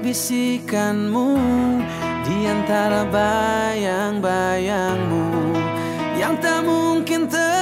bisikanmu di antara bayang-bayangmu yang tak mungkin terjadi.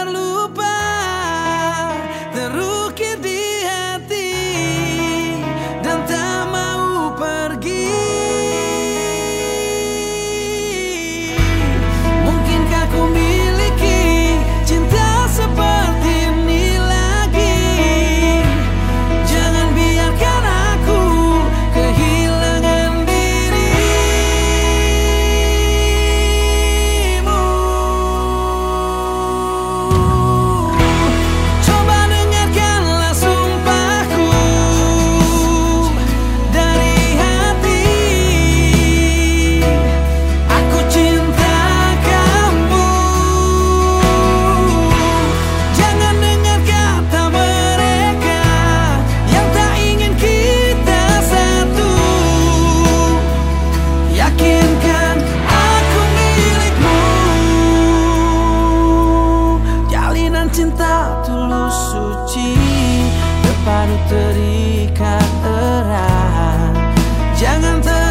dengan cinta tulus suci Terpadu terikat erat. Jangan ter